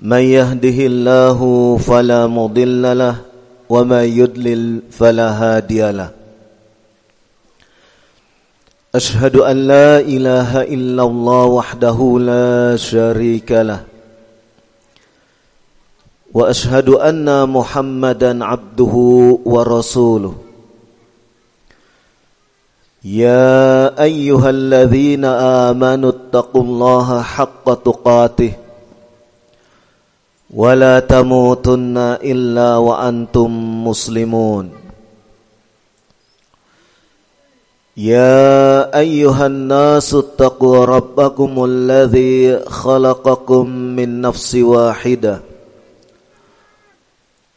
من يهده الله فلا مضل له وما يدلل فلا هادي له. أشهد أن لا إله إلا الله وحده لا شريك له وأشهد أن محمدا عبده ورسوله. يا أيها الذين آمنوا اتقوا الله حق تقاته ولا تموتن إلا وأنتم مسلمون. يا أيها الناس اتقوا ربكم الذي خلقكم من نفس واحدة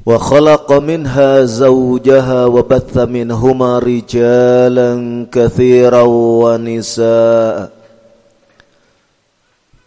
وخلق منها زوجها وبث منهما رجالا كثيرا ونساء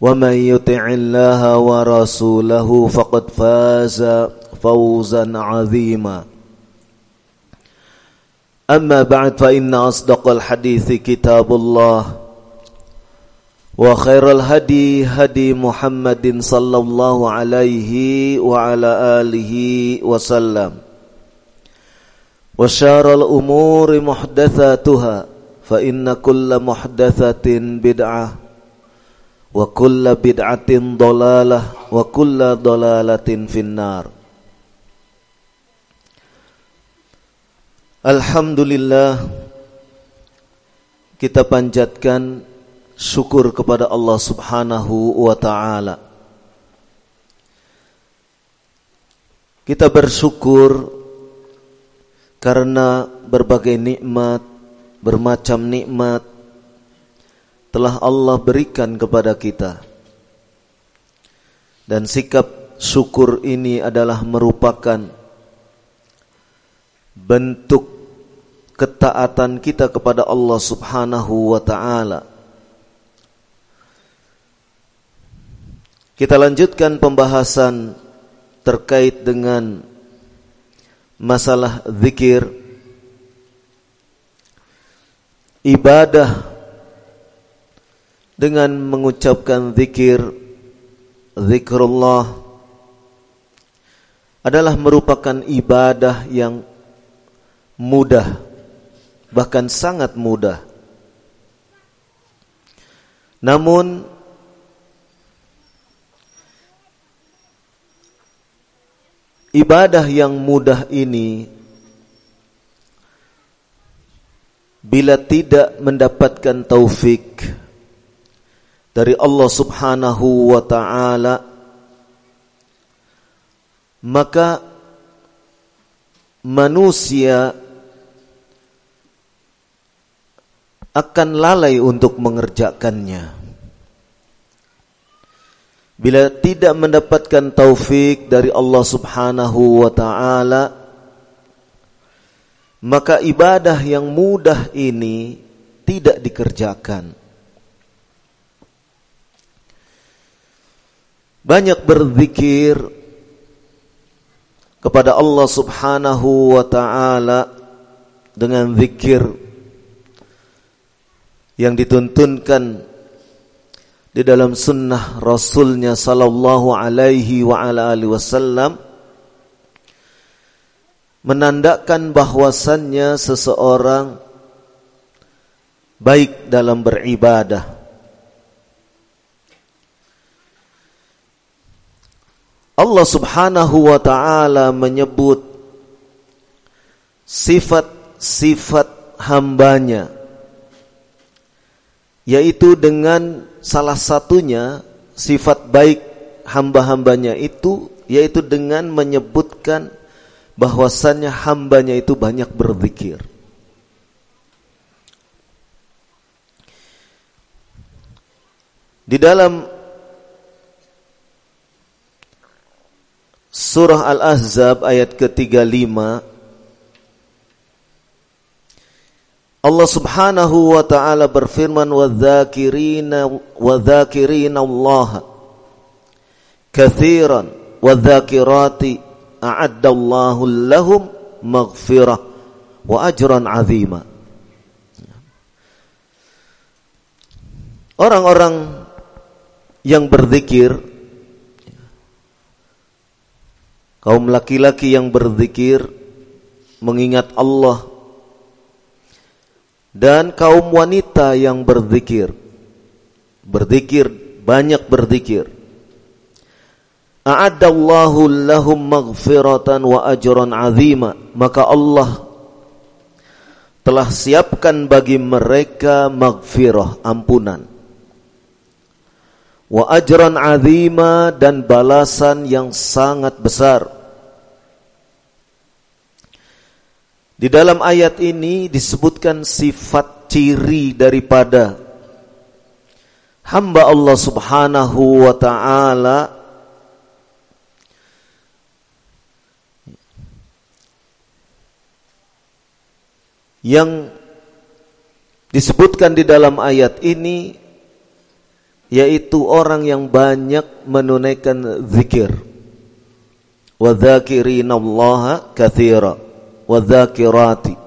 ومن يطع الله ورسوله فقد فاز فوزا عظيما. أما بعد فإن أصدق الحديث كتاب الله. وخير الهدي هدي محمد صلى الله عليه وعلى آله وسلم. وشار الأمور محدثاتها فإن كل محدثة بدعة. Wa kulla bid'atin dolalah wa kulla dolalatin finnar. Alhamdulillah kita panjatkan syukur kepada Allah Subhanahu wa taala. Kita bersyukur karena berbagai nikmat, bermacam nikmat telah Allah berikan kepada kita. Dan sikap syukur ini adalah merupakan bentuk ketaatan kita kepada Allah Subhanahu wa taala. Kita lanjutkan pembahasan terkait dengan masalah zikir ibadah dengan mengucapkan zikir zikrullah adalah merupakan ibadah yang mudah bahkan sangat mudah. Namun ibadah yang mudah ini bila tidak mendapatkan taufik dari Allah Subhanahu wa taala maka manusia akan lalai untuk mengerjakannya. Bila tidak mendapatkan taufik dari Allah Subhanahu wa taala maka ibadah yang mudah ini tidak dikerjakan banyak berzikir kepada Allah Subhanahu wa taala dengan zikir yang dituntunkan di dalam sunnah Rasulnya sallallahu alaihi wa ala alihi wasallam menandakan bahwasannya seseorang baik dalam beribadah Allah Subhanahu wa taala menyebut sifat sifat hambanya yaitu dengan salah satunya sifat baik hamba-hambanya itu yaitu dengan menyebutkan bahwasannya hambanya itu banyak berzikir. Di dalam surah Al-Ahzab ayat ke-35 Allah Subhanahu wa taala berfirman wadzakirina wadzakirina Allah katsiran wadzakirati a'addallahu lahum maghfirah wa ajran 'azima. Orang-orang yang berzikir kaum laki-laki yang berzikir mengingat Allah. Dan kaum wanita yang berzikir. Berzikir banyak berzikir. A'addallahu lahum maghfiratan wa ajran azima. Maka Allah telah siapkan bagi mereka maghfirah ampunan. Wa ajran azima dan balasan yang sangat besar Di dalam ayat ini disebutkan sifat ciri daripada hamba Allah Subhanahu wa taala. Yang disebutkan di dalam ayat ini yaitu orang yang banyak menunaikan zikir. Wa dzakirinallaha katsira wadzakirati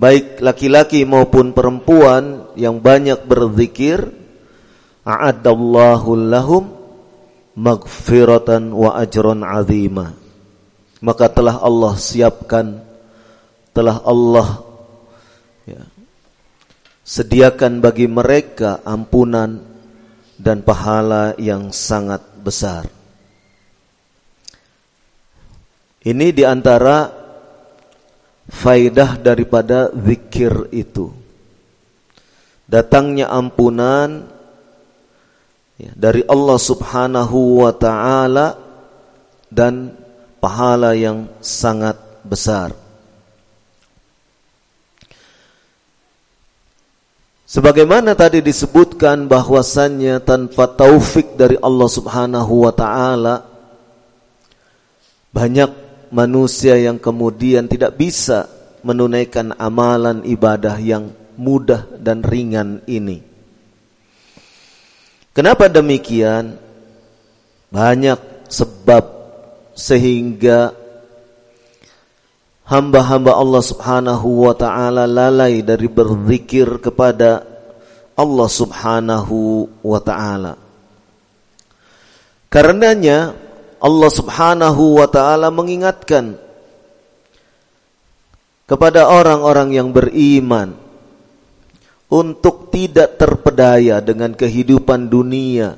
baik laki-laki maupun perempuan yang banyak berzikir a'addallahu lahum maghfiratan wa ajran azima. Maka telah Allah siapkan telah Allah ya, sediakan bagi mereka ampunan dan pahala yang sangat besar ini di antara faidah daripada zikir itu. Datangnya ampunan ya, dari Allah subhanahu wa ta'ala dan pahala yang sangat besar. Sebagaimana tadi disebutkan bahwasannya tanpa taufik dari Allah Subhanahu wa taala banyak manusia yang kemudian tidak bisa menunaikan amalan ibadah yang mudah dan ringan ini. Kenapa demikian? Banyak sebab sehingga hamba-hamba Allah Subhanahu wa taala lalai dari berzikir kepada Allah Subhanahu wa taala. Karenanya Allah Subhanahu wa taala mengingatkan kepada orang-orang yang beriman untuk tidak terpedaya dengan kehidupan dunia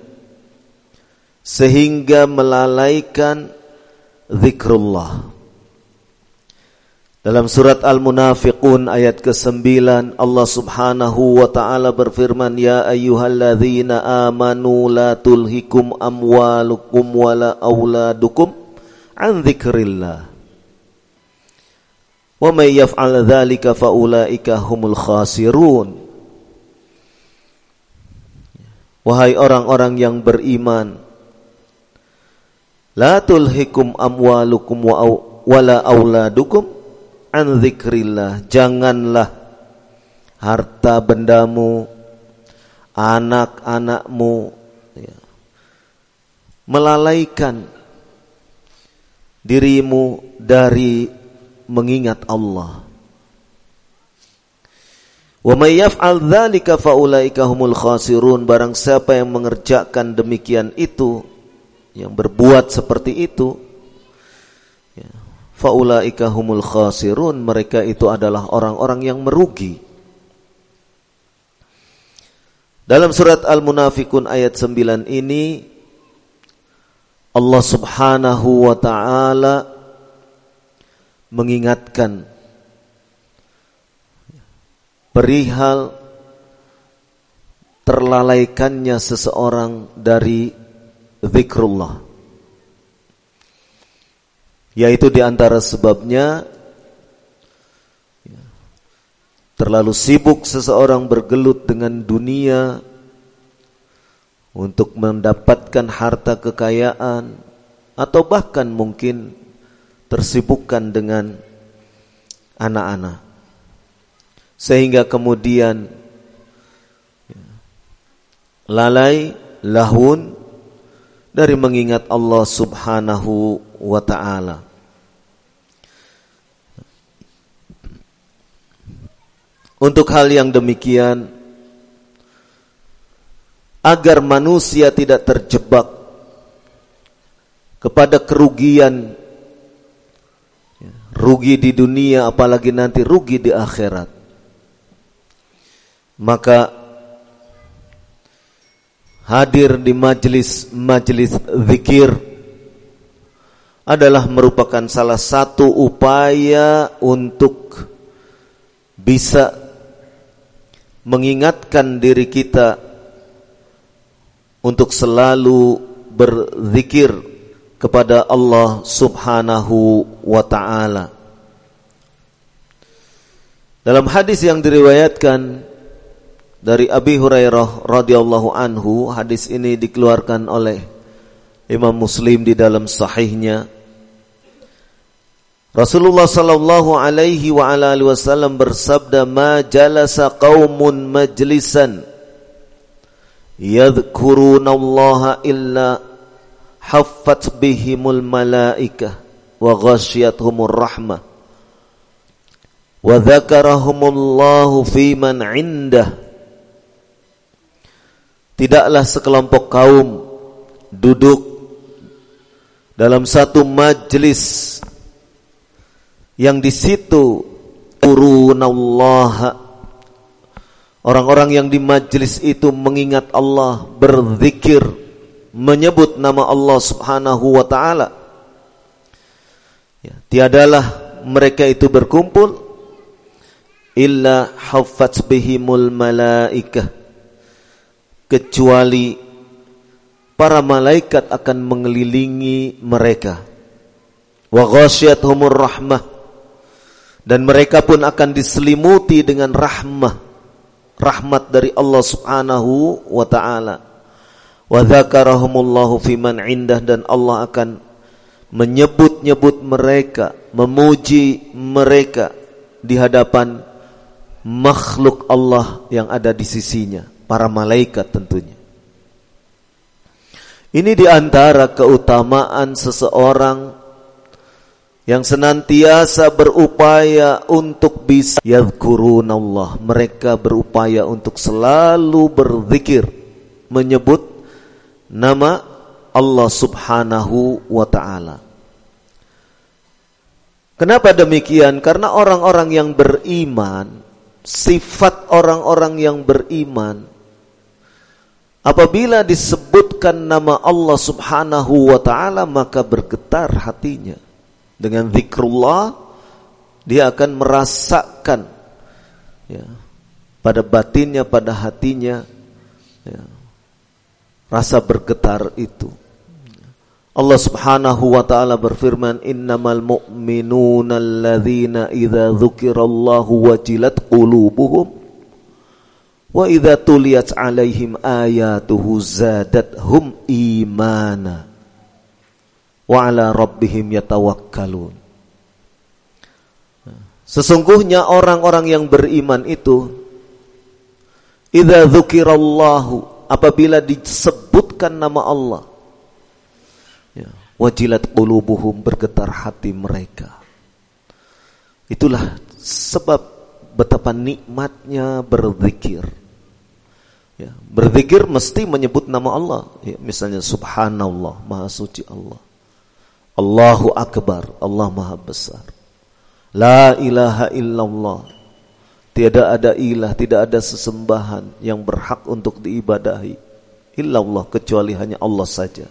sehingga melalaikan zikrullah. Dalam surat Al-Munafiqun ayat ke-9 Allah Subhanahu wa taala berfirman ya ayyuhalladzina amanu la tulhikum amwalukum wala auladukum an dzikrillah. Wa may yaf'al dzalika faulaika humul khasirun. Wahai orang-orang yang beriman la tulhikum amwalukum wala auladukum an zikrillah janganlah harta bendamu anak-anakmu ya, melalaikan dirimu dari mengingat Allah. Wa may yaf'al dzalika faulaika humul khasirun. Barang siapa yang mengerjakan demikian itu yang berbuat seperti itu faulaika humul khasirun. Mereka itu adalah orang-orang yang merugi. Dalam surat Al-Munafikun ayat 9 ini Allah Subhanahu wa taala mengingatkan perihal terlalaikannya seseorang dari zikrullah. Yaitu di antara sebabnya terlalu sibuk seseorang bergelut dengan dunia untuk mendapatkan harta kekayaan atau bahkan mungkin tersibukkan dengan anak-anak. Sehingga kemudian lalai lahun dari mengingat Allah Subhanahu wa taala. Untuk hal yang demikian agar manusia tidak terjebak kepada kerugian rugi di dunia apalagi nanti rugi di akhirat maka hadir di majlis-majlis zikir adalah merupakan salah satu upaya untuk bisa mengingatkan diri kita untuk selalu berzikir kepada Allah Subhanahu wa taala. Dalam hadis yang diriwayatkan dari Abi Hurairah radhiyallahu anhu, hadis ini dikeluarkan oleh Imam Muslim di dalam sahihnya. Rasulullah sallallahu alaihi wa ala alihi wasallam bersabda, "Ma jalasa qaumun majlisan yadhkurunallaha illa haffat bihimul malaikah wa ghasyiyatuhumur rahmah wa dzakarahumullahu fi man 'indah." Tidaklah sekelompok kaum duduk dalam satu majlis yang di situ urunallah orang-orang yang di majlis itu mengingat Allah, berzikir, menyebut nama Allah Subhanahu wa taala. Ya, tiadalah mereka itu berkumpul illa haffat bihimul malaikah kecuali para malaikat akan mengelilingi mereka. Wa ghasyiyatuhumur rahmah dan mereka pun akan diselimuti dengan rahmah rahmat dari Allah Subhanahu wa taala. Wa dzakarahumullahu fiman indah dan Allah akan menyebut-nyebut mereka, memuji mereka di hadapan makhluk Allah yang ada di sisinya para malaikat tentunya. Ini di antara keutamaan seseorang yang senantiasa berupaya untuk bisa Allah. Mereka berupaya untuk selalu berzikir, menyebut nama Allah Subhanahu wa taala. Kenapa demikian? Karena orang-orang yang beriman, sifat orang-orang yang beriman Apabila disebutkan nama Allah subhanahu wa ta'ala maka bergetar hatinya. Dengan zikrullah dia akan merasakan ya, pada batinnya, pada hatinya ya, rasa bergetar itu. Allah Subhanahu wa taala berfirman innamal mu'minuna alladzina idza dzukirallahu wajilat qulubuhum Wa idza tuliyat alaihim ayatuhu zadathum imana wa ala rabbihim yatawakkalun. Sesungguhnya orang-orang yang beriman itu idza dzukirallahu apabila disebutkan nama Allah ya, wajilat qulubuhum bergetar hati mereka. Itulah sebab betapa nikmatnya berzikir Ya, berzikir mesti menyebut nama Allah. Ya, misalnya Subhanallah, Maha Suci Allah. Allahu Akbar, Allah Maha Besar. La ilaha illallah. Tiada ada ilah, tidak ada sesembahan yang berhak untuk diibadahi. Illallah kecuali hanya Allah saja.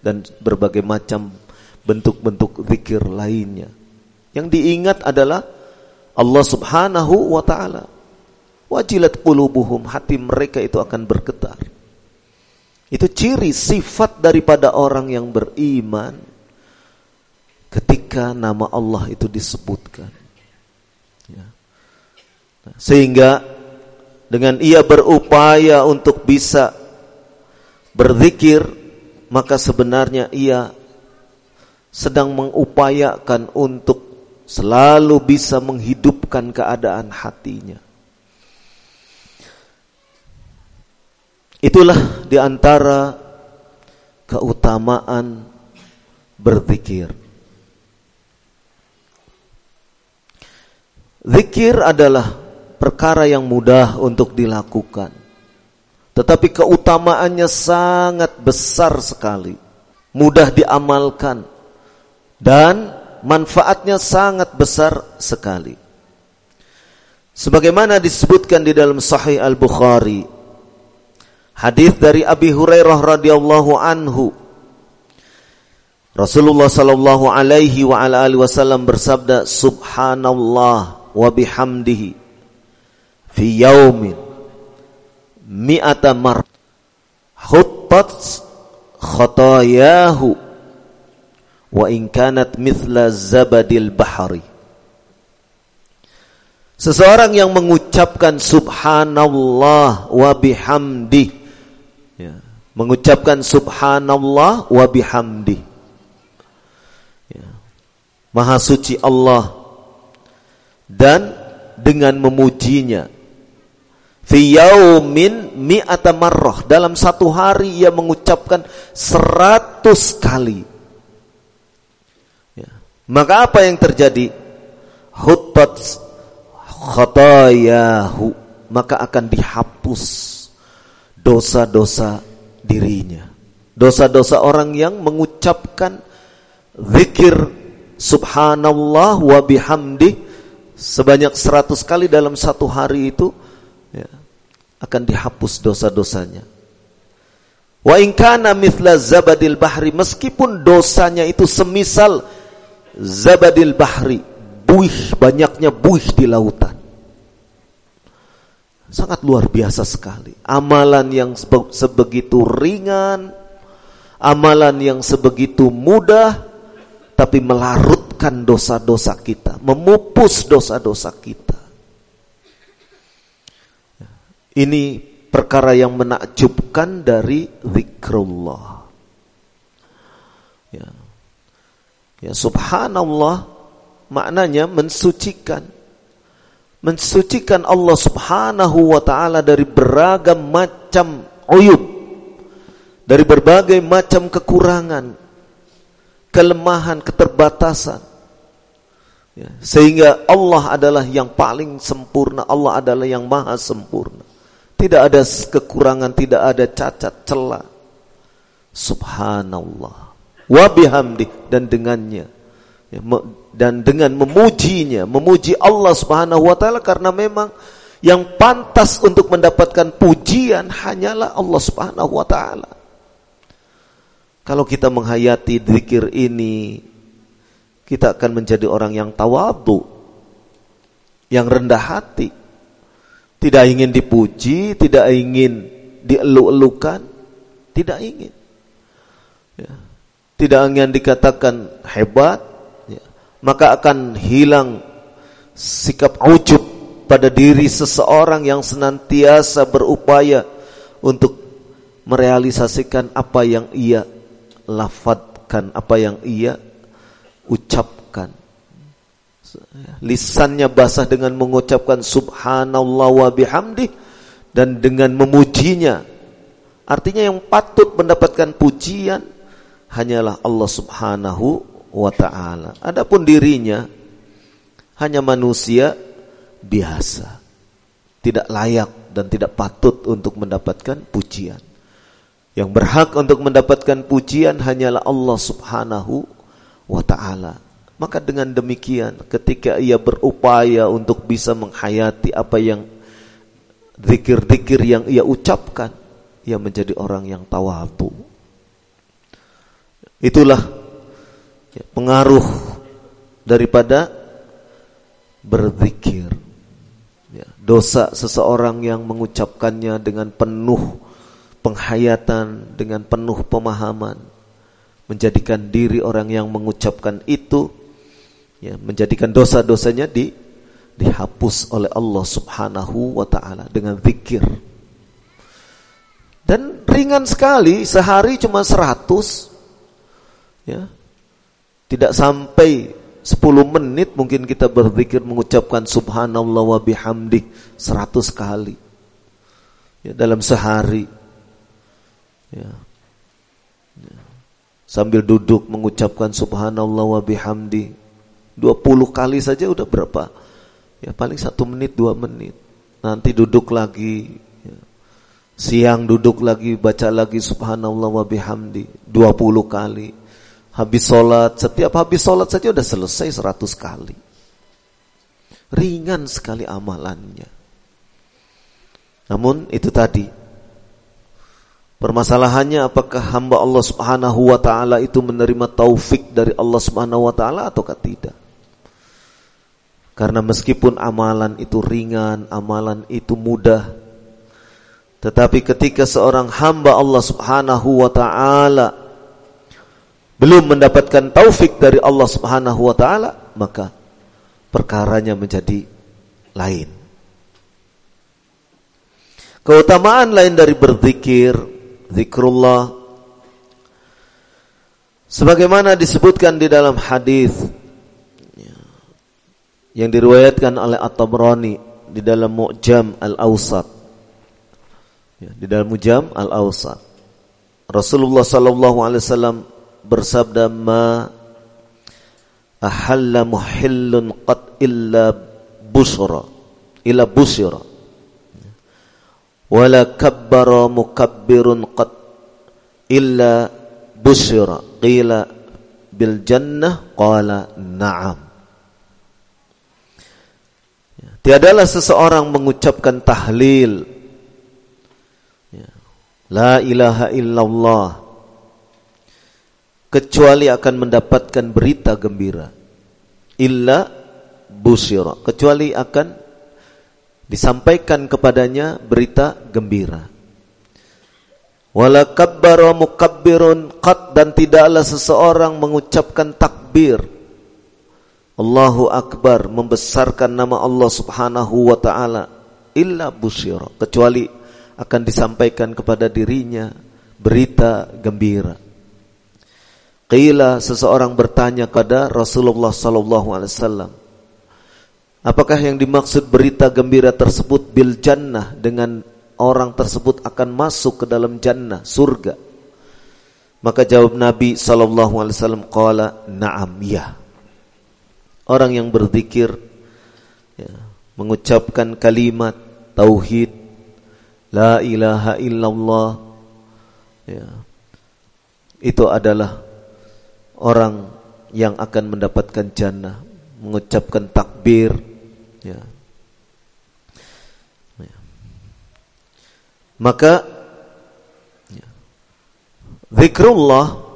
Dan berbagai macam bentuk-bentuk zikir lainnya. Yang diingat adalah Allah subhanahu wa ta'ala. wajilat qulubuhum, hati mereka itu akan bergetar. Itu ciri sifat daripada orang yang beriman ketika nama Allah itu disebutkan. Ya. Sehingga dengan ia berupaya untuk bisa berzikir, maka sebenarnya ia sedang mengupayakan untuk selalu bisa menghidupkan keadaan hatinya. Itulah di antara keutamaan berzikir. Zikir adalah perkara yang mudah untuk dilakukan. Tetapi keutamaannya sangat besar sekali. Mudah diamalkan. Dan manfaatnya sangat besar sekali. Sebagaimana disebutkan di dalam Sahih Al-Bukhari, hadis dari Abi Hurairah radhiyallahu anhu, Rasulullah sallallahu alaihi wa ala wasallam bersabda, "Subhanallah wa bihamdihi fi yaumin mi'ata mar huttat khatayahu wa in kanat mithla zabadil bahari Seseorang yang mengucapkan subhanallah wa bihamdi. Ya, mengucapkan subhanallah wa bihamdi. Ya, Maha suci Allah dan dengan memujinya fi yaumin mi'ata marrah dalam satu hari ia mengucapkan seratus kali maka apa yang terjadi? Huttat khotayahu. Maka akan dihapus dosa-dosa dirinya. Dosa-dosa orang yang mengucapkan zikir subhanallah wa bihamdi sebanyak seratus kali dalam satu hari itu ya, akan dihapus dosa-dosanya. Wa in kana mithla zabadil bahri meskipun dosanya itu semisal zabadil bahri, buih banyaknya buih di lautan. Sangat luar biasa sekali. Amalan yang sebegitu ringan, amalan yang sebegitu mudah, tapi melarutkan dosa-dosa kita, memupus dosa-dosa kita. Ini perkara yang menakjubkan dari zikrullah. Ya. Ya subhanallah maknanya mensucikan. Mensucikan Allah Subhanahu wa taala dari beragam macam uyub. Dari berbagai macam kekurangan, kelemahan, keterbatasan. Ya, sehingga Allah adalah yang paling sempurna, Allah adalah yang maha sempurna. Tidak ada kekurangan, tidak ada cacat, celah. Subhanallah wa bihamdi dan dengannya ya, dan dengan memujinya memuji Allah Subhanahu wa taala karena memang yang pantas untuk mendapatkan pujian hanyalah Allah Subhanahu wa taala kalau kita menghayati zikir ini kita akan menjadi orang yang tawadu yang rendah hati. Tidak ingin dipuji tidak ingin dielu-elukan tidak ingin. Ya. Tidak ingin dikatakan hebat, ya, maka akan hilang sikap ujub pada diri seseorang yang senantiasa berupaya untuk merealisasikan apa yang ia lafadkan, apa yang ia ucapkan. Lisannya basah dengan mengucapkan subhanallah wa bihamdi dan dengan memujinya. Artinya yang patut mendapatkan pujian hanyalah Allah Subhanahu wa taala. Adapun dirinya hanya manusia biasa. Tidak layak dan tidak patut untuk mendapatkan pujian. Yang berhak untuk mendapatkan pujian hanyalah Allah Subhanahu wa taala. Maka dengan demikian ketika ia berupaya untuk bisa menghayati apa yang zikir-zikir yang ia ucapkan, ia menjadi orang yang tawadhu Itulah ya, pengaruh daripada berzikir. Ya, dosa seseorang yang mengucapkannya dengan penuh penghayatan, dengan penuh pemahaman, menjadikan diri orang yang mengucapkan itu, ya, menjadikan dosa-dosanya di dihapus oleh Allah Subhanahu wa taala dengan zikir. Dan ringan sekali, sehari cuma 100 ya. Tidak sampai 10 menit mungkin kita berzikir mengucapkan subhanallah wa bihamdi 100 kali. Ya, dalam sehari. Ya. Sambil duduk mengucapkan subhanallah wa bihamdi 20 kali saja udah berapa? Ya paling satu menit dua menit. Nanti duduk lagi. Ya. Siang duduk lagi baca lagi subhanallah wa bihamdi 20 kali. Habis sholat, setiap habis sholat saja udah selesai 100 kali. Ringan sekali amalannya. Namun itu tadi. Permasalahannya apakah hamba Allah Subhanahu wa taala itu menerima taufik dari Allah Subhanahu wa taala ataukah tidak? Karena meskipun amalan itu ringan, amalan itu mudah, tetapi ketika seorang hamba Allah Subhanahu wa taala belum mendapatkan taufik dari Allah Subhanahu wa taala, maka perkaranya menjadi lain. Keutamaan lain dari berzikir, zikrullah sebagaimana disebutkan di dalam hadis yang diriwayatkan oleh At-Tabrani di dalam Mu'jam Al-Awsat. Ya, di dalam Mu'jam Al-Awsat. Rasulullah sallallahu alaihi wasallam bersabda ma ahalla muhillun qad illa busra illa busra wala kabbara mukabbirun qad illa busra qila bil jannah? Qala na'am. Tiadalah seseorang mengucapkan tahlil. Ya. La ilaha illallah. Kecuali akan mendapatkan berita gembira. Illa busyira Kecuali akan disampaikan kepadanya berita gembira Wala kabbara mukabbirun qad Dan tidaklah seseorang mengucapkan takbir Allahu Akbar membesarkan nama Allah Subhanahu wa taala illa busyira kecuali akan disampaikan kepada dirinya berita gembira. Qila seseorang bertanya kepada Rasulullah sallallahu alaihi wasallam Apakah yang dimaksud berita gembira tersebut bil jannah dengan orang tersebut akan masuk ke dalam jannah surga? Maka jawab Nabi sallallahu alaihi wasallam qala na'am ya. Orang yang berzikir ya, mengucapkan kalimat tauhid la ilaha illallah ya, itu adalah orang yang akan mendapatkan jannah mengucapkan takbir ya. ya. maka ya, zikrullah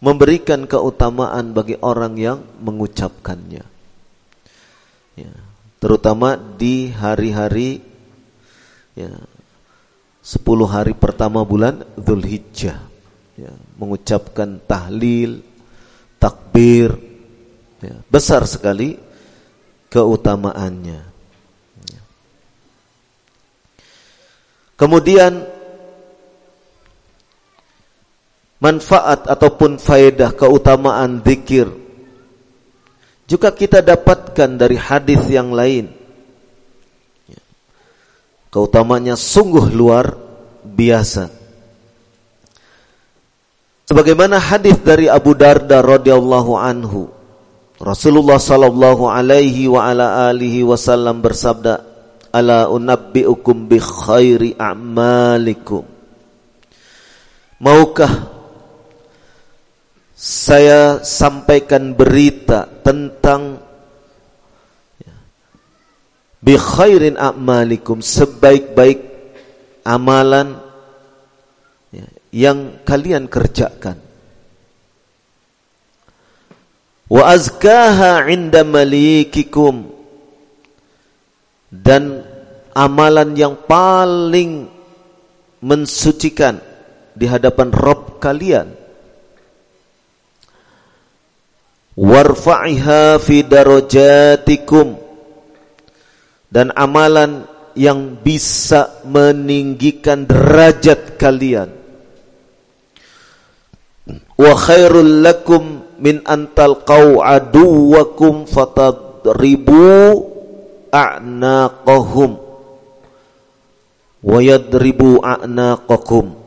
memberikan keutamaan bagi orang yang mengucapkannya. Ya, terutama di hari-hari ya, 10 hari pertama bulan Zulhijjah. Ya, mengucapkan tahlil, takbir, ya, besar sekali keutamaannya. Ya. Kemudian manfaat ataupun faedah keutamaan zikir juga kita dapatkan dari hadis yang lain. Keutamanya sungguh luar biasa. Sebagaimana hadis dari Abu Darda radhiyallahu anhu, Rasulullah sallallahu alaihi wa ala alihi wasallam bersabda, "Ala unabbiukum bi khairi a'malikum." Maukah saya sampaikan berita tentang bi khairin a'malikum sebaik-baik amalan ya, yang kalian kerjakan wa azkaha 'inda malikikum dan amalan yang paling mensucikan di hadapan Rob kalian. Warfa'iha fi darajatikum dan amalan yang bisa meninggikan derajat kalian. Wa khairul lakum min antal qau aduwakum fatadribu a'naqahum wa yadribu a'naqakum.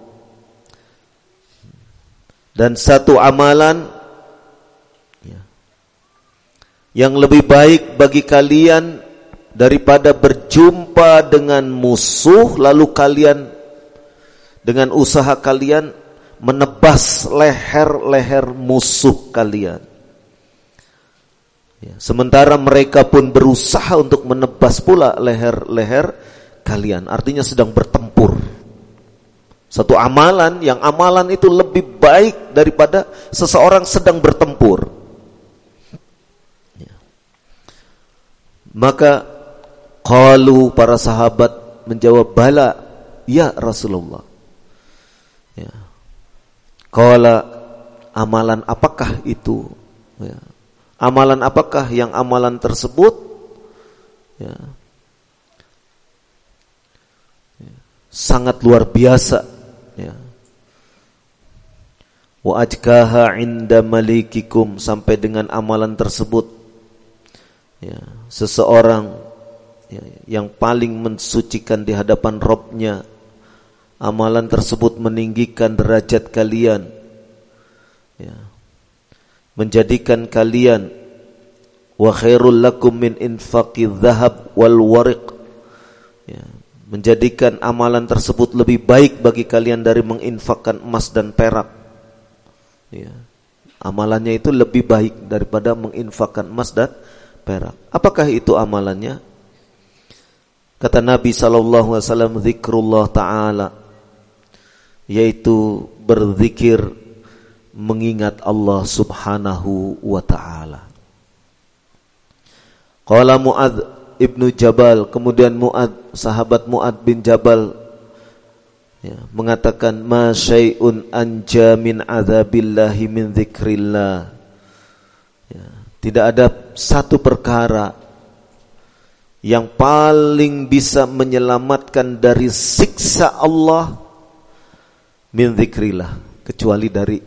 Dan satu amalan ya, yang lebih baik bagi kalian daripada berjumpa dengan musuh lalu kalian dengan usaha kalian menebas leher-leher musuh kalian. Ya, sementara mereka pun berusaha untuk menebas pula leher-leher kalian. Artinya sedang bertempur. Satu amalan yang amalan itu lebih baik daripada seseorang sedang bertempur. Ya. Maka kalau para sahabat menjawab bala, ya Rasulullah. Kala amalan apakah itu? Ya. Amalan apakah yang amalan tersebut? Ya. ya. Sangat luar biasa ya. Wa ajkaha inda malikikum sampai dengan amalan tersebut ya, seseorang ya, yang paling mensucikan di hadapan Robnya amalan tersebut meninggikan derajat kalian ya, menjadikan kalian wa khairul lakum min infaqi dhahab wal wariq ya, menjadikan amalan tersebut lebih baik bagi kalian dari menginfakkan emas dan perak. Ya. Amalannya itu lebih baik daripada menginfakkan emas dan perak. Apakah itu amalannya? Kata Nabi sallallahu alaihi wasallam zikrullah taala yaitu berzikir mengingat Allah Subhanahu wa taala. Qala Muadz ibnu Jabal, kemudian Muad, sahabat Muad bin Jabal ya, mengatakan ma syai'un anja min adzabillahi min dzikrillah. Ya, tidak ada satu perkara yang paling bisa menyelamatkan dari siksa Allah min dzikrillah kecuali dari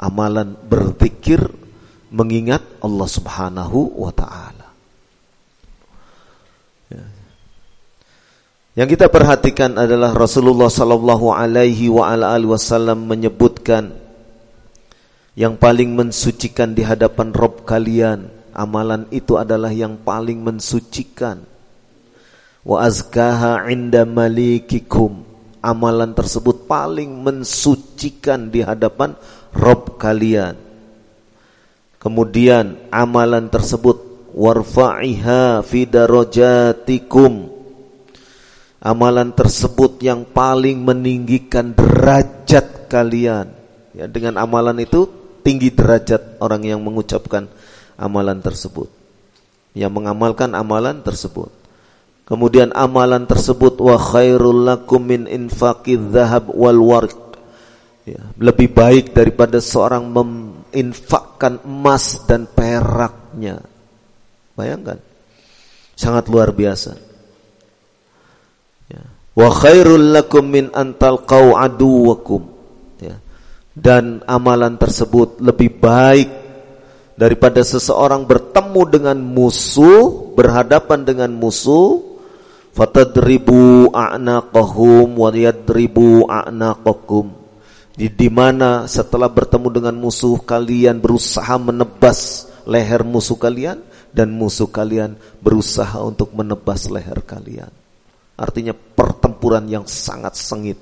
amalan berzikir mengingat Allah Subhanahu wa taala. Yang kita perhatikan adalah Rasulullah sallallahu alaihi wa ala alihi wasallam menyebutkan yang paling mensucikan di hadapan Rob kalian, amalan itu adalah yang paling mensucikan. Wa azkaha inda malikikum. Amalan tersebut paling mensucikan di hadapan Rob kalian. Kemudian amalan tersebut warfa'iha fi darajatikum amalan tersebut yang paling meninggikan derajat kalian. Ya, dengan amalan itu tinggi derajat orang yang mengucapkan amalan tersebut. Yang mengamalkan amalan tersebut. Kemudian amalan tersebut wa khairul lakum min infaqi dhahab wal warq. Ya, lebih baik daripada seorang menginfakkan emas dan peraknya. Bayangkan. Sangat luar biasa. Wa khairul lakum min antal qau aduwakum. Ya. Dan amalan tersebut lebih baik daripada seseorang bertemu dengan musuh, berhadapan dengan musuh, fatadribu a'naqahum wa yadribu a'naqakum. Di di mana setelah bertemu dengan musuh kalian berusaha menebas leher musuh kalian dan musuh kalian berusaha untuk menebas leher kalian. Artinya pertempuran yang sangat sengit.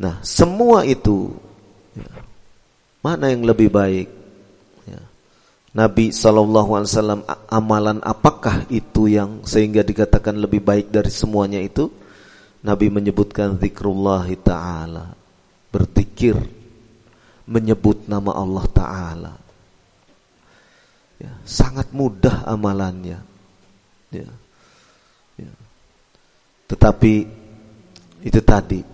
Nah, semua itu ya, mana yang lebih baik? Nabi saw amalan apakah itu yang sehingga dikatakan lebih baik dari semuanya itu? Nabi menyebutkan zikrullah taala, berzikir, menyebut nama Allah taala. Ya, sangat mudah amalannya. Ya Ya. Tetapi itu tadi.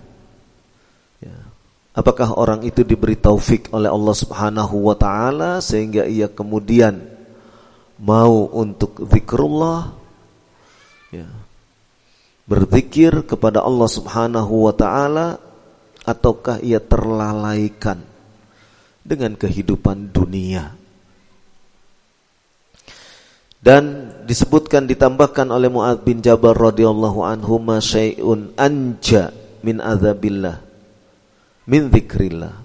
Apakah orang itu diberi taufik oleh Allah Subhanahu wa taala sehingga ia kemudian mau untuk zikrullah ya. Berzikir kepada Allah Subhanahu wa taala ataukah ia terlalaikan dengan kehidupan dunia? Dan disebutkan ditambahkan oleh Mu'ad bin Jabal radhiyallahu anhu ma syai'un anja min azabillah min dzikrillah.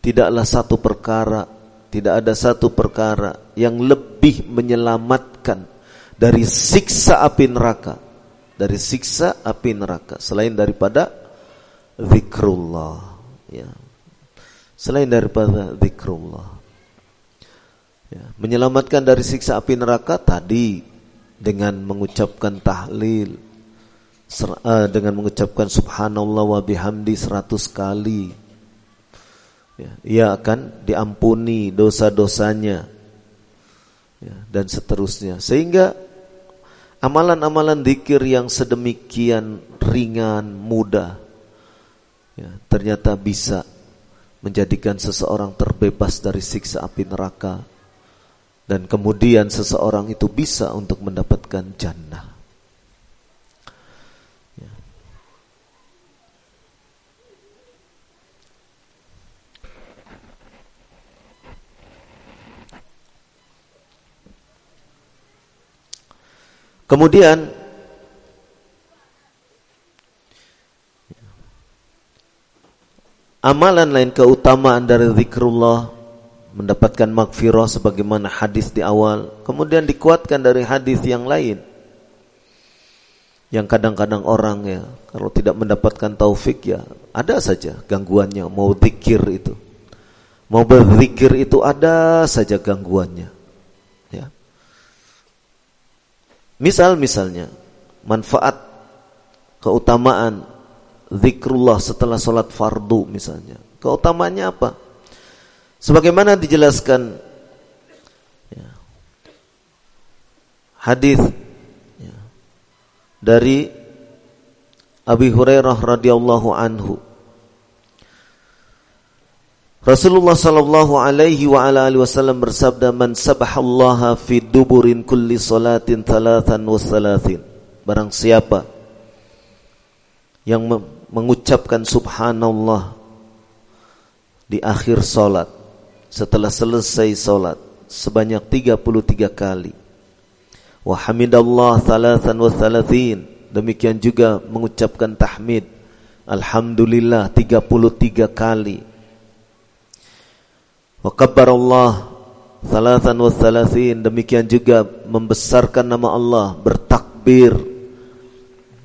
Tidaklah satu perkara, tidak ada satu perkara yang lebih menyelamatkan dari siksa api neraka, dari siksa api neraka selain daripada zikrullah, ya. Selain daripada zikrullah. Ya, menyelamatkan dari siksa api neraka tadi dengan mengucapkan tahlil, dengan mengucapkan subhanallah wa bihamdi seratus kali. Ya, ia akan diampuni dosa-dosanya ya, dan seterusnya. Sehingga amalan-amalan dikir yang sedemikian ringan, mudah, ya, ternyata bisa menjadikan seseorang terbebas dari siksa api neraka dan kemudian seseorang itu bisa untuk mendapatkan jannah. Kemudian amalan lain keutamaan dari zikrullah mendapatkan makfirah sebagaimana hadis di awal, kemudian dikuatkan dari hadis yang lain. Yang kadang-kadang orang ya, kalau tidak mendapatkan taufik ya, ada saja gangguannya, mau zikir itu. Mau berzikir itu ada saja gangguannya. Ya. Misal misalnya, manfaat keutamaan zikrullah setelah sholat fardu misalnya. Keutamaannya apa? Sebagaimana dijelaskan ya, hadis ya, dari Abi Hurairah radhiyallahu anhu Rasulullah sallallahu alaihi wa ala alihi wasallam bersabda man sabahallaha fi duburin kulli salatin thalathan wa thalathin barang siapa yang mengucapkan subhanallah di akhir salat setelah selesai solat sebanyak 33 kali. Wa hamidallah thalathan wa thalathin. Demikian juga mengucapkan tahmid. Alhamdulillah 33 kali. Wa kabbarallah thalathan wa thalathin. Demikian juga membesarkan nama Allah, bertakbir.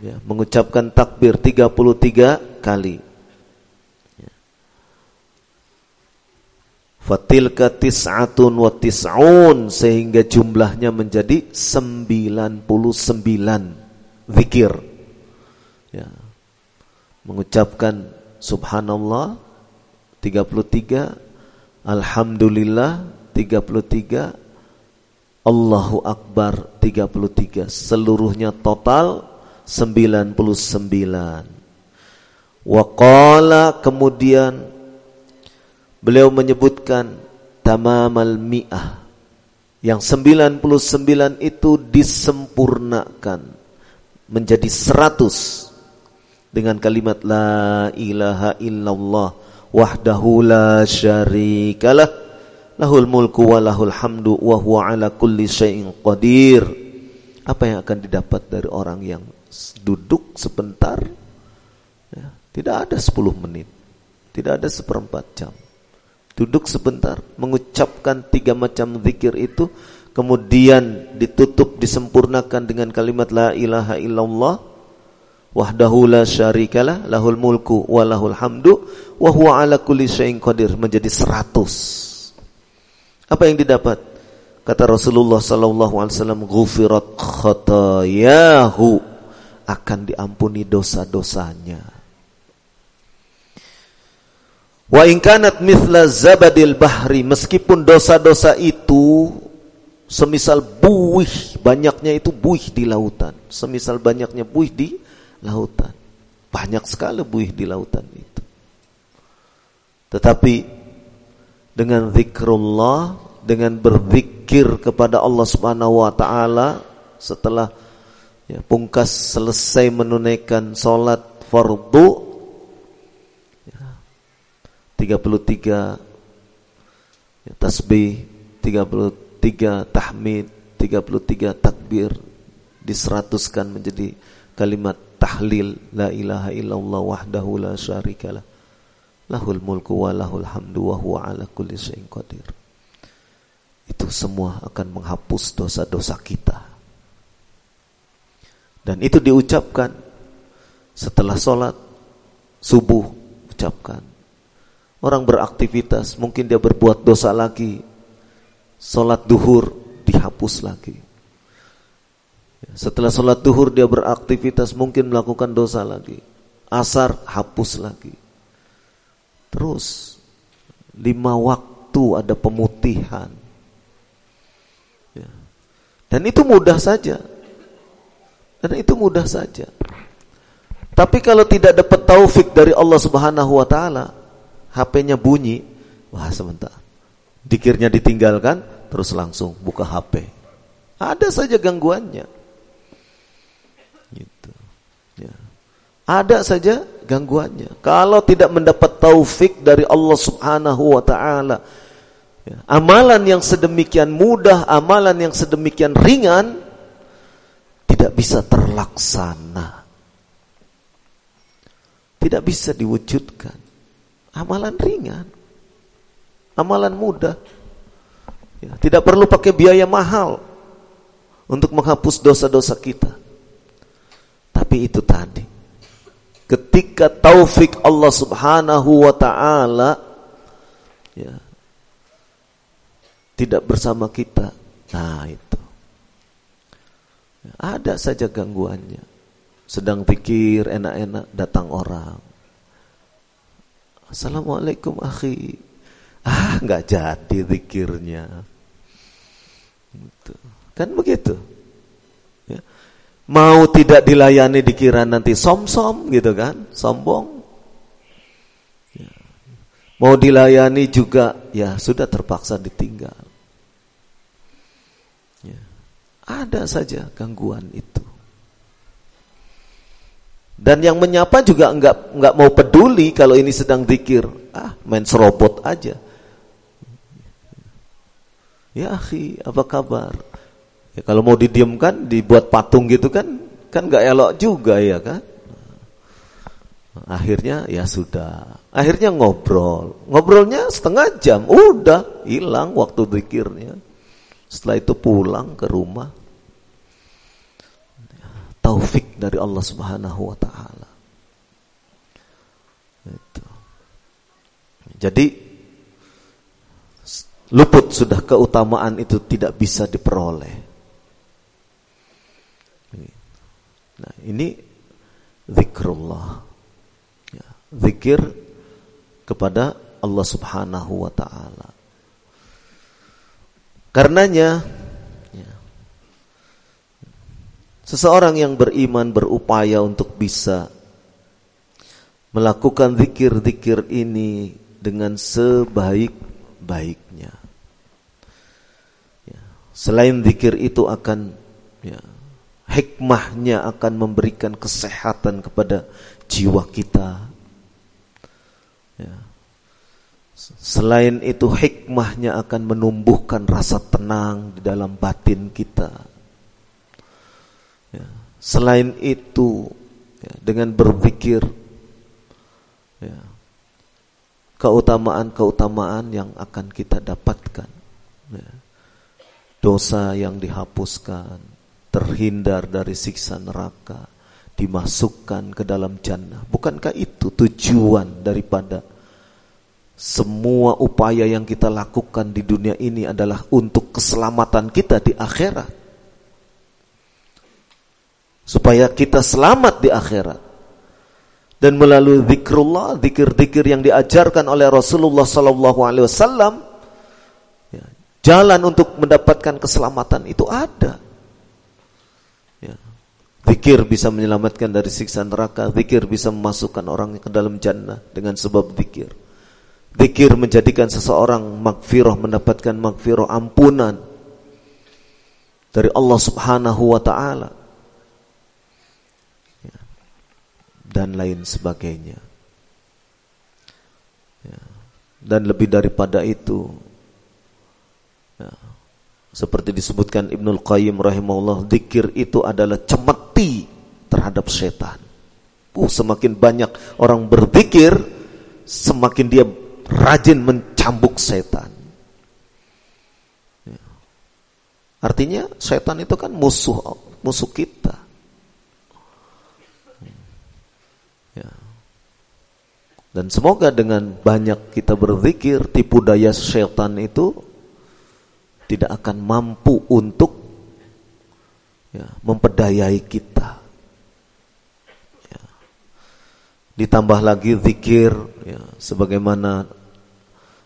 Ya, mengucapkan takbir 33 kali. Fatilka tis'atun wa tis'un sehingga jumlahnya menjadi 99 zikir. Ya. Mengucapkan subhanallah 33, alhamdulillah 33, Allahu akbar 33. Seluruhnya total 99. Wa qala kemudian Beliau menyebutkan tamamal mi'ah yang 99 itu disempurnakan menjadi 100 dengan kalimat la ilaha illallah wahdahu la syarikalah lahul mulku wa lahul hamdu wa huwa ala kulli syai'in qadir apa yang akan didapat dari orang yang duduk sebentar? Ya, tidak ada 10 menit. Tidak ada seperempat jam. Duduk sebentar, mengucapkan tiga macam zikir itu, kemudian ditutup disempurnakan dengan kalimat la ilaha illallah wahdahu la syarikalah lahul mulku wa lahul hamdu wa huwa ala kulli syai'in qadir menjadi seratus. Apa yang didapat? Kata Rasulullah sallallahu alaihi wasallam ghufirat khatayahu akan diampuni dosa-dosanya. Wa ingkanat mithla zabadil bahri meskipun dosa-dosa itu semisal buih banyaknya itu buih di lautan, semisal banyaknya buih di lautan. Banyak sekali buih di lautan itu. Tetapi dengan zikrullah, dengan berzikir kepada Allah Subhanahu wa taala setelah ya, pungkas selesai menunaikan salat fardu ya, 33 ya, tasbih 33 tahmid 33 takbir diseratuskan menjadi kalimat tahlil la ilaha illallah wahdahu la syarikalah lahul mulku wa lahul hamdu wa huwa ala kulli syai'in qadir itu semua akan menghapus dosa-dosa kita dan itu diucapkan setelah sholat subuh ucapkan. Orang beraktivitas, mungkin dia berbuat dosa lagi. Sholat duhur dihapus lagi. Setelah sholat duhur dia beraktivitas, mungkin melakukan dosa lagi. Asar hapus lagi. Terus lima waktu ada pemutihan. Ya. Dan itu mudah saja. Dan itu mudah saja. Tapi kalau tidak dapat taufik dari Allah Subhanahu wa taala, HP-nya bunyi, wah sebentar. Dikirnya ditinggalkan, terus langsung buka HP. Ada saja gangguannya. Gitu. Ya. Ada saja gangguannya. Kalau tidak mendapat taufik dari Allah Subhanahu wa taala, ya, amalan yang sedemikian mudah, amalan yang sedemikian ringan tidak bisa terlaksana tidak bisa diwujudkan. Amalan ringan. Amalan mudah. Ya, tidak perlu pakai biaya mahal untuk menghapus dosa-dosa kita. Tapi itu tadi. Ketika taufik Allah Subhanahu wa taala ya, tidak bersama kita. Nah, itu. Ada saja gangguannya. Sedang pikir enak-enak datang orang. Assalamualaikum akhi. Ah, nggak jadi zikirnya. Gitu. Kan begitu. Mau tidak dilayani dikira nanti som-som gitu kan, sombong. Ya. Mau dilayani juga ya sudah terpaksa ditinggal. Ya. Ada saja gangguan itu. Dan yang menyapa juga enggak enggak mau peduli kalau ini sedang zikir. Ah, main serobot aja. Ya akhi, apa kabar? Ya, kalau mau didiamkan, dibuat patung gitu kan, kan enggak elok juga ya kan? Akhirnya ya sudah. Akhirnya ngobrol. Ngobrolnya setengah jam, udah hilang waktu zikirnya. Setelah itu pulang ke rumah taufik dari Allah Subhanahu wa taala. Jadi luput sudah keutamaan itu tidak bisa diperoleh. Nah, ini zikrullah. Ya, zikir kepada Allah Subhanahu wa taala. Karenanya Seseorang yang beriman berupaya untuk bisa melakukan zikir-zikir ini dengan sebaik-baiknya. Ya. Selain zikir itu akan ya, hikmahnya akan memberikan kesehatan kepada jiwa kita. Ya. Selain itu hikmahnya akan menumbuhkan rasa tenang di dalam batin kita. Ya. Selain itu, ya, dengan berpikir ya, keutamaan-keutamaan yang akan kita dapatkan, ya. dosa yang dihapuskan, terhindar dari siksa neraka, dimasukkan ke dalam jannah. Bukankah itu tujuan daripada semua upaya yang kita lakukan di dunia ini adalah untuk keselamatan kita di akhirat? supaya kita selamat di akhirat. Dan melalui zikrullah, zikir-zikir yang diajarkan oleh Rasulullah wasallam ya, Jalan untuk mendapatkan keselamatan itu ada. Ya. Zikir bisa menyelamatkan dari siksa neraka, zikir bisa memasukkan orang ke dalam jannah dengan sebab zikir. Zikir menjadikan seseorang magfirah mendapatkan magfirah ampunan dari Allah Subhanahu wa taala. Ya. Dan lain sebagainya. Ya. Dan lebih daripada itu. Seperti disebutkan Ibnul Qayyim rahimahullah, zikir itu adalah cemeti terhadap setan. Uh, semakin banyak orang berzikir, semakin dia rajin mencambuk setan. Ya. Artinya setan itu kan musuh musuh kita. Ya. Dan semoga dengan banyak kita berzikir, tipu daya setan itu tidak akan mampu untuk ya, memperdayai kita. Ya. Ditambah lagi zikir, ya, sebagaimana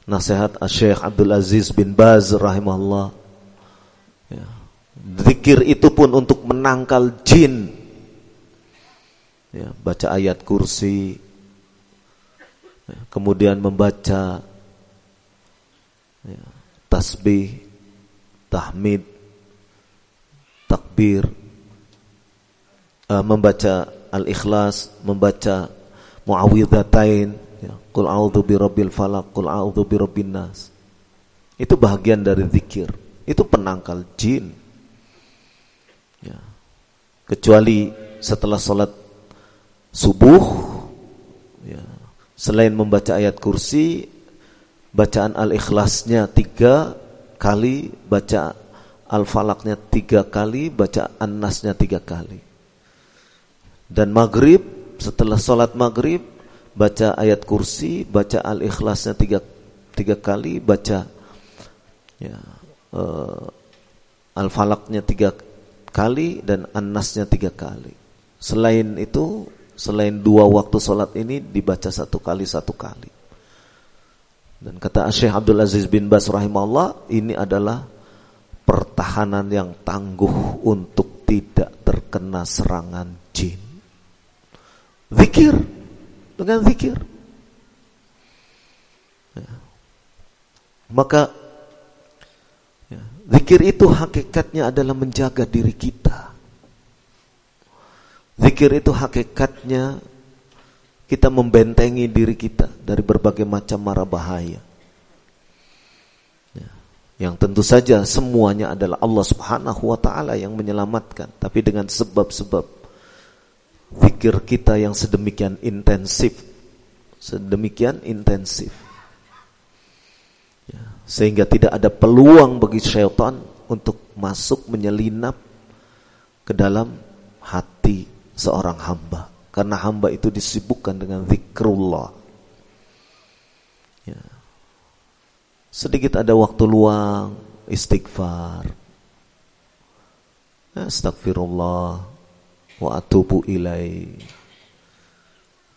nasihat Syekh Abdul Aziz bin Baz rahimahullah. Ya. Zikir itu pun untuk menangkal jin. Ya, baca ayat kursi, ya, kemudian membaca ya, tasbih, tahmid, takbir, uh, membaca al-ikhlas, membaca muawwidhatain, ya, qul a'udzu birabbil falaq, qul a'udzu birabbin nas. Itu bagian dari zikir. Itu penangkal jin. Ya. Kecuali setelah salat subuh ya, selain membaca ayat kursi, bacaan al-ikhlasnya tiga kali, baca Al-Falaknya tiga kali, baca An-Nasnya tiga kali. Dan maghrib, setelah sholat maghrib, baca ayat kursi, baca Al-Ikhlasnya tiga, tiga kali, baca ya, uh, Al-Falaknya tiga kali, dan An-Nasnya tiga kali. Selain itu, selain dua waktu sholat ini dibaca satu kali, satu kali. Dan kata Syekh Abdul Aziz bin Bas rahimahullah, ini adalah pertahanan yang tangguh untuk tidak terkena serangan jin. Zikir dengan zikir. Ya. Maka ya, zikir itu hakikatnya adalah menjaga diri kita. Zikir itu hakikatnya kita membentengi diri kita dari berbagai macam mara bahaya. Ya. Yang tentu saja semuanya adalah Allah Subhanahu wa taala yang menyelamatkan, tapi dengan sebab-sebab pikir kita yang sedemikian intensif, sedemikian intensif. Ya. Sehingga tidak ada peluang bagi syaitan untuk masuk menyelinap ke dalam hati seorang hamba. Karena hamba itu disibukkan dengan zikrullah. Ya. Sedikit ada waktu luang, istighfar. Ya, astagfirullah wa atubu ilai.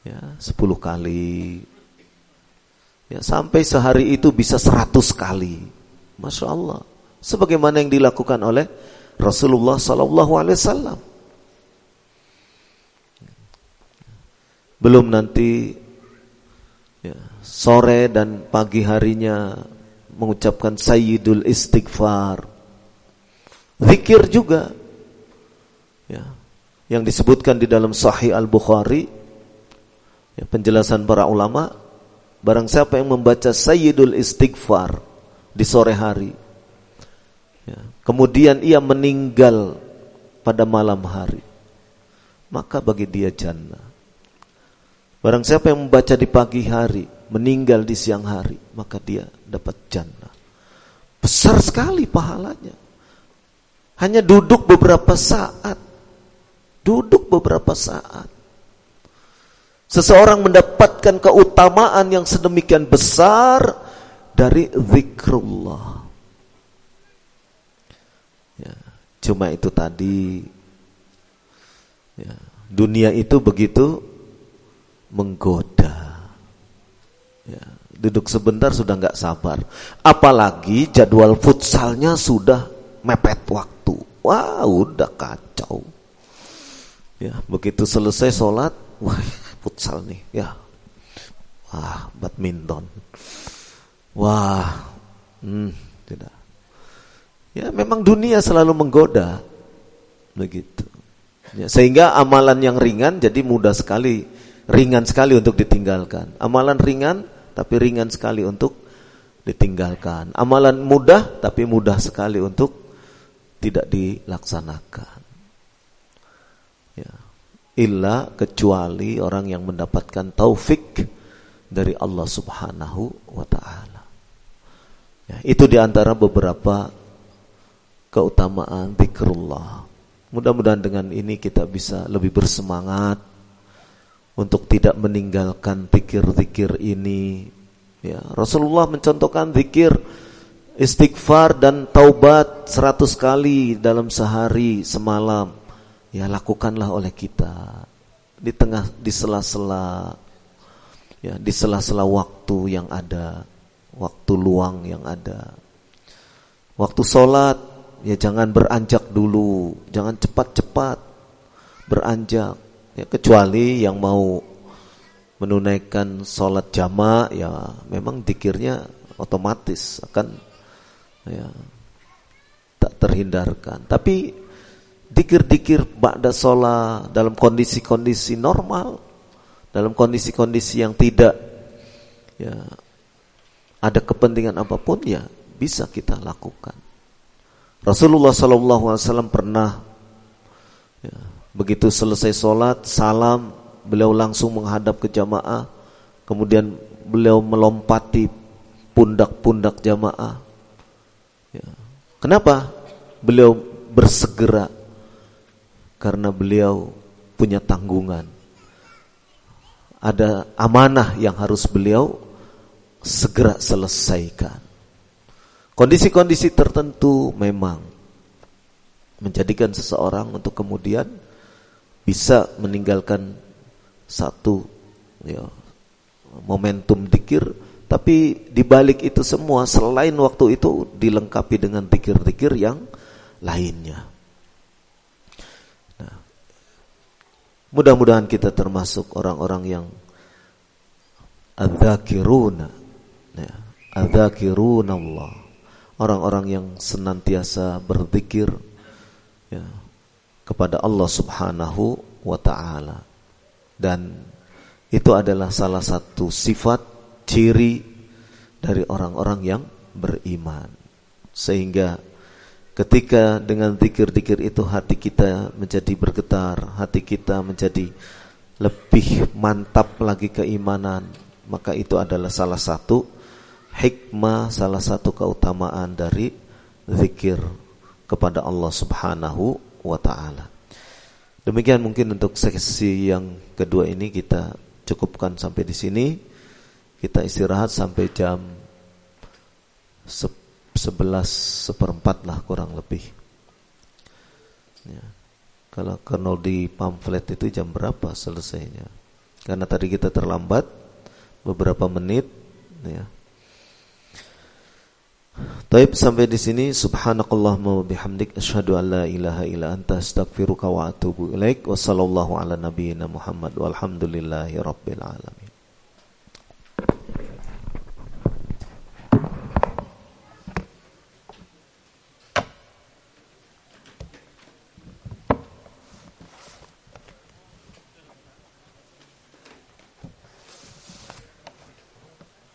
Ya, sepuluh kali. Ya, sampai sehari itu bisa seratus kali. Masya Allah. Sebagaimana yang dilakukan oleh Rasulullah Sallallahu Alaihi Wasallam. Belum nanti ya, sore dan pagi harinya mengucapkan sayyidul istighfar. Zikir juga ya yang disebutkan di dalam sahih al-Bukhari ya, penjelasan para ulama barang siapa yang membaca sayyidul istighfar di sore hari ya, kemudian ia meninggal pada malam hari maka bagi dia jannah Barang siapa yang membaca di pagi hari, meninggal di siang hari, maka dia dapat jannah. Besar sekali pahalanya. Hanya duduk beberapa saat. Duduk beberapa saat. Seseorang mendapatkan keutamaan yang sedemikian besar dari zikrullah. Ya, cuma itu tadi. Ya, dunia itu begitu menggoda. Ya, Duduk sebentar sudah nggak sabar. Apalagi jadwal futsalnya sudah mepet waktu. Wah, udah kacau. Ya, begitu selesai sholat, wah futsal nih, ya. Wah, badminton. Wah, hmm, tidak. Ya, memang dunia selalu menggoda. Begitu. Ya, sehingga amalan yang ringan jadi mudah sekali, ringan sekali untuk ditinggalkan. Amalan ringan tapi ringan sekali untuk ditinggalkan. Amalan mudah tapi mudah sekali untuk tidak dilaksanakan. Ya. Illa kecuali orang yang mendapatkan taufik dari Allah Subhanahu wa taala. Ya, itu di antara beberapa keutamaan zikrullah. Mudah-mudahan dengan ini kita bisa lebih bersemangat untuk tidak meninggalkan zikir-zikir ini. Ya, Rasulullah mencontohkan zikir istighfar dan taubat seratus kali dalam sehari semalam. Ya, lakukanlah oleh kita di tengah di sela-sela ya di sela-sela waktu yang ada, waktu luang yang ada. Waktu sholat ya jangan beranjak dulu, jangan cepat-cepat beranjak ya, kecuali yang mau menunaikan sholat jama ya memang dikirnya otomatis akan ya tak terhindarkan. Tapi dikir-dikir ba'da sholat dalam kondisi-kondisi normal dalam kondisi-kondisi yang tidak ya ada kepentingan apa pun ya bisa kita lakukan. Rasulullah SAW pernah ya, Begitu selesai sholat, salam, beliau langsung menghadap ke jamaah, kemudian beliau melompati pundak-pundak jamaah. Ya. Kenapa? Beliau bersegera karena beliau punya tanggungan. Ada amanah yang harus beliau segera selesaikan. Kondisi-kondisi tertentu memang menjadikan seseorang untuk kemudian bisa meninggalkan satu ya, momentum dikir tapi dibalik itu semua selain waktu itu dilengkapi dengan dikir-dikir yang lainnya. Nah, mudah-mudahan kita termasuk orang-orang yang adzakiruna ya, adzakiruna Allah. Orang-orang yang senantiasa berzikir ya, kepada Allah Subhanahu wa taala. Dan itu adalah salah satu sifat ciri dari orang-orang yang beriman. Sehingga ketika dengan zikir-zikir itu hati kita menjadi bergetar, hati kita menjadi lebih mantap lagi keimanan, maka itu adalah salah satu hikmah, salah satu keutamaan dari zikir kepada Allah Subhanahu wa taala. Demikian mungkin untuk sesi yang kedua ini kita cukupkan sampai di sini. Kita istirahat sampai jam 11 seperempat lah kurang lebih. Ya. Kalau kenal di pamflet itu jam berapa selesainya? Karena tadi kita terlambat beberapa menit, ya. Taib sampai di sini. Subhanakallahumma wa bihamdik. Asyhadu an la ilaha illa anta astaghfiruka wa atubu ilaik. Wa sallallahu ala nabiyyina Muhammad walhamdulillahi rabbil alamin